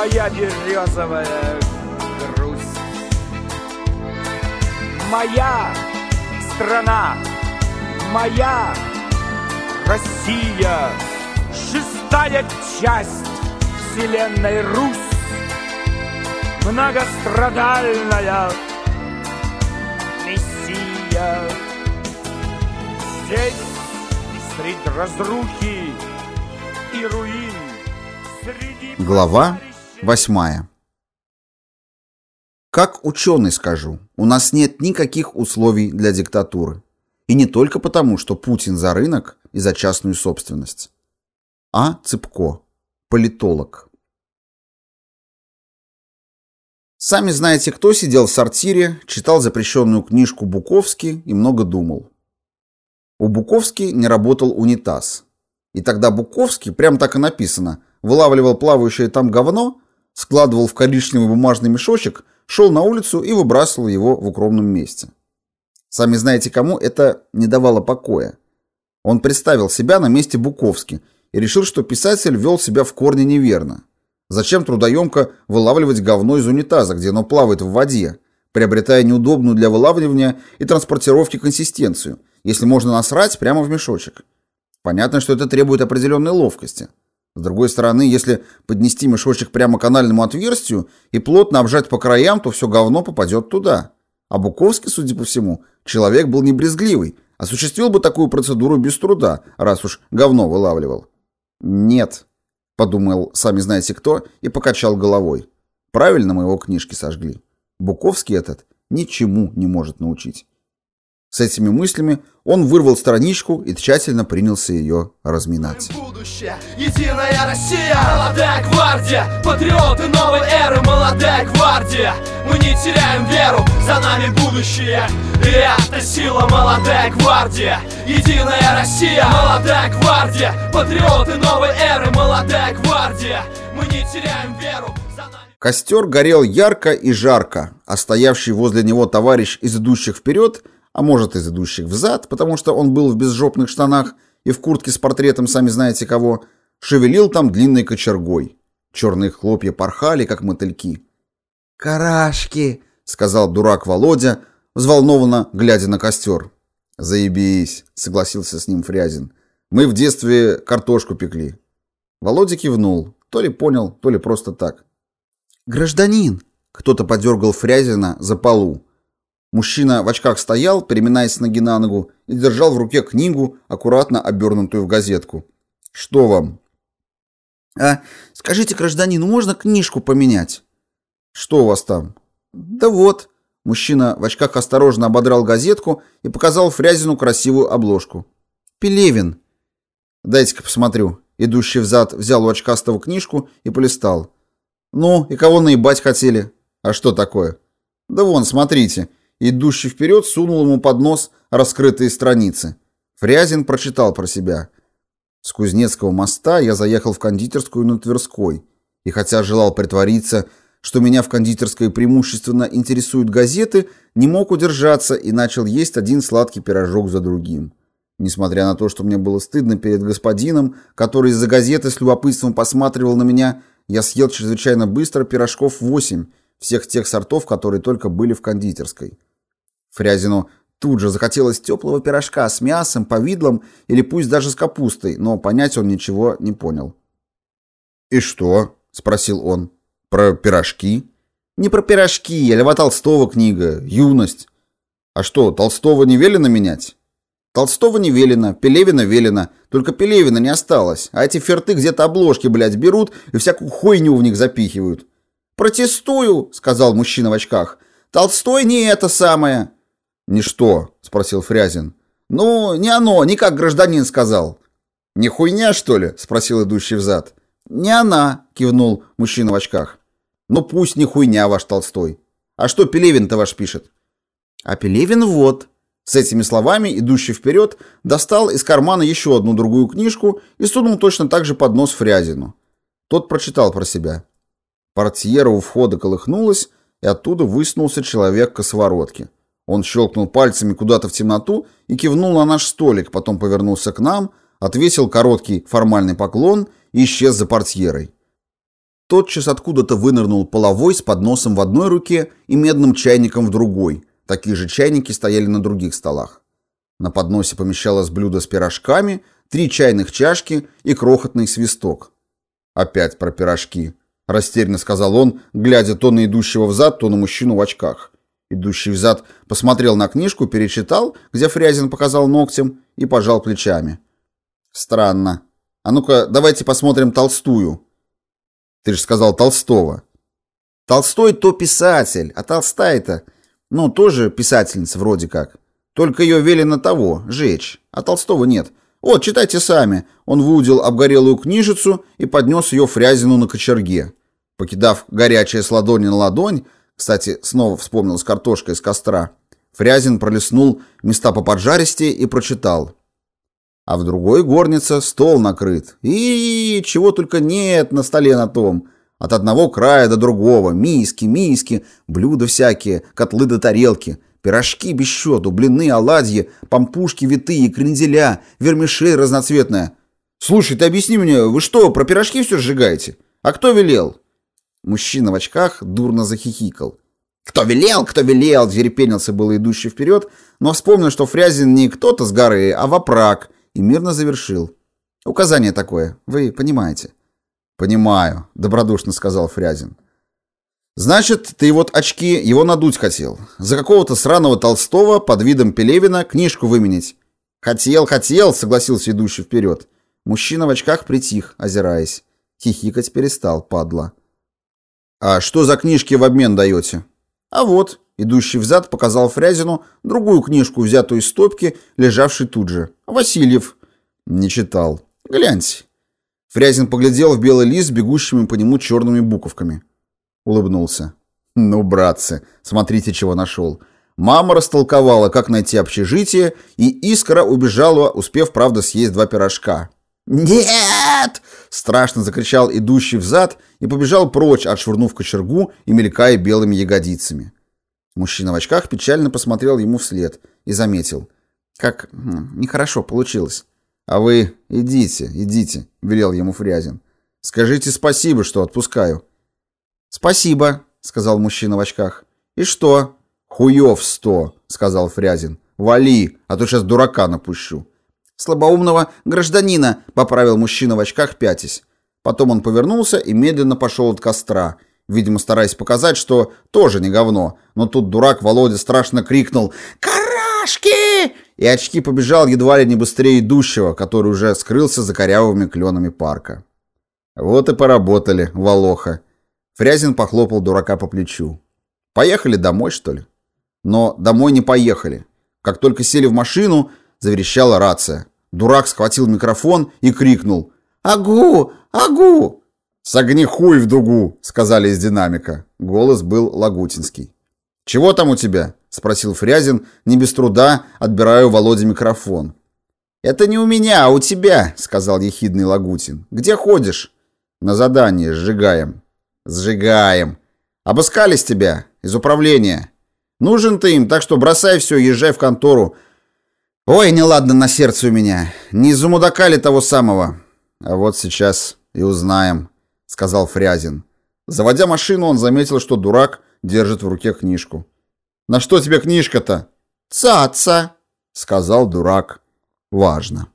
моя березовая грусть. Моя страна, моя Россия, шестая часть вселенной Русь, многострадальная Мессия. Здесь, среди разрухи и руин. Глава восьмая. Как ученый скажу, у нас нет никаких условий для диктатуры. И не только потому, что Путин за рынок и за частную собственность. А. Цыпко. Политолог. Сами знаете, кто сидел в сортире, читал запрещенную книжку Буковски и много думал. У Буковски не работал унитаз. И тогда Буковский, прям так и написано, вылавливал плавающее там говно, складывал в коричневый бумажный мешочек, шел на улицу и выбрасывал его в укромном месте. Сами знаете кому, это не давало покоя. Он представил себя на месте Буковски и решил, что писатель вел себя в корне неверно. Зачем трудоемко вылавливать говно из унитаза, где оно плавает в воде, приобретая неудобную для вылавливания и транспортировки консистенцию, если можно насрать прямо в мешочек? Понятно, что это требует определенной ловкости. С другой стороны, если поднести мешочек прямо к анальному отверстию и плотно обжать по краям, то все говно попадет туда. А Буковский, судя по всему, человек был не брезгливый, осуществил бы такую процедуру без труда, раз уж говно вылавливал. Нет, подумал сами знаете кто и покачал головой. Правильно мы его книжки сожгли. Буковский этот ничему не может научить. С этими мыслями он вырвал страничку и тщательно принялся ее разминать. Будущее, единая Россия, молодая гвардия, патриоты новой эры, молодая гвардия. Мы не теряем веру, за нами будущее. И это сила, молодая гвардия, единая Россия, молодая гвардия, патриоты новой эры, молодая гвардия. Мы не теряем веру. Костер горел ярко и жарко, а стоявший возле него товарищ из идущих вперед – а может из идущих взад, потому что он был в безжопных штанах и в куртке с портретом сами знаете кого, шевелил там длинной кочергой. Черные хлопья порхали, как мотыльки. «Карашки!» — сказал дурак Володя, взволнованно глядя на костер. «Заебись!» — согласился с ним Фрязин. «Мы в детстве картошку пекли». Володя кивнул, то ли понял, то ли просто так. «Гражданин!» — кто-то подергал Фрязина за полу. Мужчина в очках стоял, переминаясь с ноги на ногу, и держал в руке книгу, аккуратно обернутую в газетку. «Что вам?» «А, скажите, гражданину, можно книжку поменять?» «Что у вас там?» «Да вот». Мужчина в очках осторожно ободрал газетку и показал Фрязину красивую обложку. «Пелевин». «Дайте-ка посмотрю». Идущий взад взял у очкастого книжку и полистал. «Ну, и кого наебать хотели?» «А что такое?» «Да вон, смотрите». Идущий вперед сунул ему под нос раскрытые страницы. Фрязин прочитал про себя. С Кузнецкого моста я заехал в кондитерскую на Тверской. И хотя желал притвориться, что меня в кондитерской преимущественно интересуют газеты, не мог удержаться и начал есть один сладкий пирожок за другим. Несмотря на то, что мне было стыдно перед господином, который из-за газеты с любопытством посматривал на меня, я съел чрезвычайно быстро пирожков восемь, всех тех сортов, которые только были в кондитерской. Фрязину тут же захотелось теплого пирожка с мясом, повидлом или пусть даже с капустой, но понять он ничего не понял. «И что?» — спросил он. «Про пирожки?» «Не про пирожки, а Льва Толстого книга, «Юность». «А что, Толстого не велено менять?» «Толстого не велено, Пелевина велено, только Пелевина не осталось, а эти ферты где-то обложки, блядь, берут и всякую хуйню в них запихивают». «Протестую», — сказал мужчина в очках. «Толстой не это самое». «Не что?» — спросил Фрязин. «Ну, не оно, не как гражданин сказал». «Не хуйня, что ли?» — спросил идущий взад. «Не она», — кивнул мужчина в очках. «Ну пусть не хуйня ваш Толстой. А что Пелевин-то ваш пишет?» «А Пелевин вот». С этими словами, идущий вперед, достал из кармана еще одну другую книжку и сунул точно так же под нос Фрязину. Тот прочитал про себя. Портьера у входа колыхнулась, и оттуда высунулся человек к сковородке. Он щелкнул пальцами куда-то в темноту и кивнул на наш столик, потом повернулся к нам, отвесил короткий формальный поклон и исчез за портьерой. Тотчас откуда-то вынырнул половой с подносом в одной руке и медным чайником в другой. Такие же чайники стояли на других столах. На подносе помещалось блюдо с пирожками, три чайных чашки и крохотный свисток. «Опять про пирожки», — растерянно сказал он, глядя то на идущего взад, то на мужчину в очках. Идущий взад посмотрел на книжку, перечитал, где Фрязин показал ногтем, и пожал плечами. «Странно. А ну-ка, давайте посмотрим Толстую». «Ты же сказал Толстого». «Толстой то писатель, а Толстая-то, ну, тоже писательница вроде как. Только ее велено того, жечь, а Толстого нет. Вот, читайте сами». Он выудил обгорелую книжицу и поднес ее Фрязину на кочерге. Покидав горячее с ладони на ладонь, кстати, снова вспомнил с картошкой из костра, Фрязин пролистнул места по поджаристе и прочитал. А в другой горнице стол накрыт. И чего только нет на столе на том. От одного края до другого. Миски, миски, блюда всякие, котлы до тарелки. Пирожки без счету, блины, оладьи, пампушки витые, кренделя, вермишель разноцветная. Слушай, ты объясни мне, вы что, про пирожки все сжигаете? А кто велел? Мужчина в очках дурно захихикал. «Кто велел, кто велел!» — зерепенился было идущий вперед, но вспомнил, что Фрязин не кто-то с горы, а вопрак, и мирно завершил. «Указание такое, вы понимаете». «Понимаю», — добродушно сказал Фрязин. «Значит, ты вот очки его надуть хотел. За какого-то сраного Толстого под видом Пелевина книжку выменить». «Хотел, хотел», — согласился идущий вперед. Мужчина в очках притих, озираясь. Хихикать перестал, падла. «А что за книжки в обмен даете?» «А вот», — идущий взад показал Фрязину другую книжку, взятую из стопки, лежавшей тут же. «Васильев». «Не читал. Гляньте». Фрязин поглядел в белый лист с бегущими по нему черными буковками. Улыбнулся. «Ну, братцы, смотрите, чего нашел». Мама растолковала, как найти общежитие, и Искра убежала, успев, правда, съесть два пирожка. «Нет!» — страшно закричал идущий взад и побежал прочь, отшвырнув кочергу и мелькая белыми ягодицами. Мужчина в очках печально посмотрел ему вслед и заметил. «Как нехорошо получилось». «А вы идите, идите», — велел ему Фрязин. «Скажите спасибо, что отпускаю». «Спасибо», — сказал мужчина в очках. «И что?» «Хуев сто», — сказал Фрязин. «Вали, а то сейчас дурака напущу» слабоумного гражданина», — поправил мужчина в очках, пятясь. Потом он повернулся и медленно пошел от костра, видимо, стараясь показать, что тоже не говно. Но тут дурак Володя страшно крикнул «Карашки!» и очки побежал едва ли не быстрее идущего, который уже скрылся за корявыми кленами парка. «Вот и поработали, Волоха!» Фрязин похлопал дурака по плечу. «Поехали домой, что ли?» Но домой не поехали. Как только сели в машину, заверещала рация. Дурак схватил микрофон и крикнул «Агу! Агу!» «Согни хуй в дугу!» — сказали из динамика. Голос был лагутинский. «Чего там у тебя?» — спросил Фрязин, не без труда, отбирая у Володи микрофон. «Это не у меня, а у тебя», — сказал ехидный Лагутин. «Где ходишь?» «На задание, сжигаем». «Сжигаем». «Обыскались тебя, из управления. Нужен ты им, так что бросай все, езжай в контору, Ой, неладно на сердце у меня. Не замудакали того самого. А вот сейчас и узнаем, сказал Фрязин. Заводя машину, он заметил, что дурак держит в руке книжку. На что тебе книжка-то? Цаца, сказал дурак. Важно.